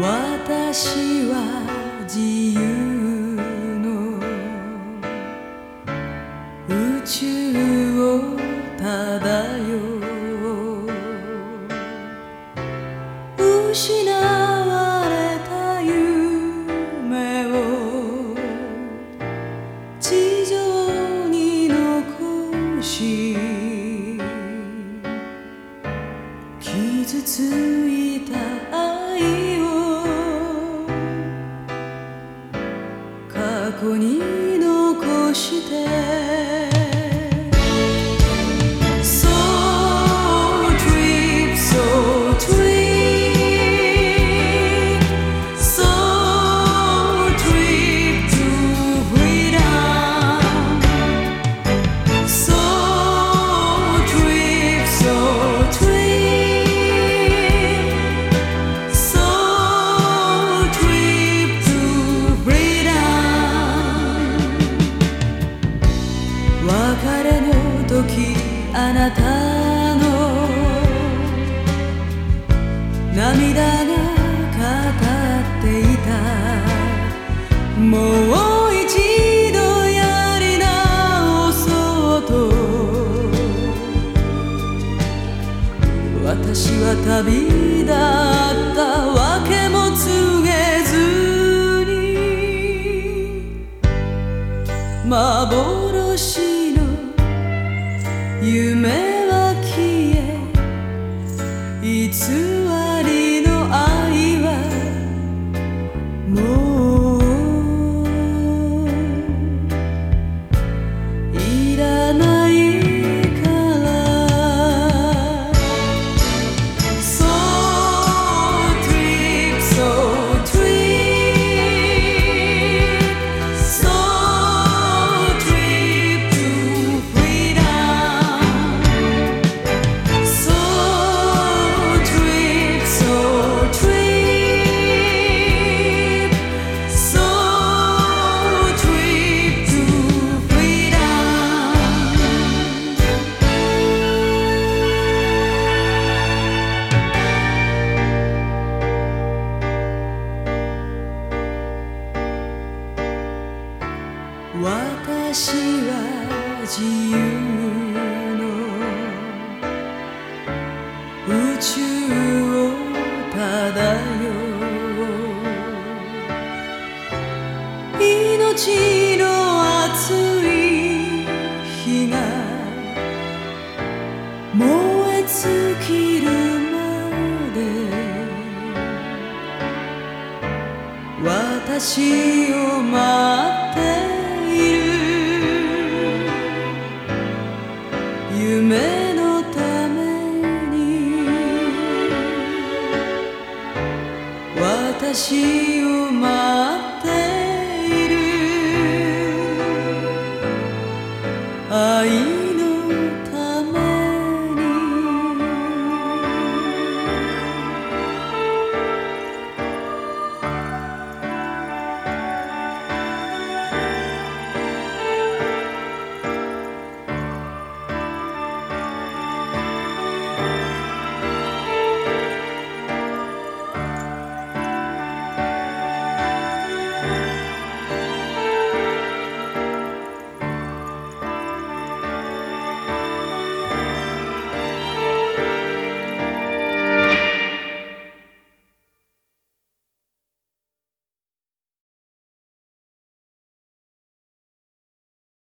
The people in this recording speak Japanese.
私は自由の宇宙を漂う失われた夢を地上に残し傷ついた愛をしてなたの涙が語っていた。もう一度やり直そうと。私は旅立ったわけも告げずに。幻偽り私は自由の宇宙を漂う命の熱い火が燃え尽きるまで私を待って私を待っている。愛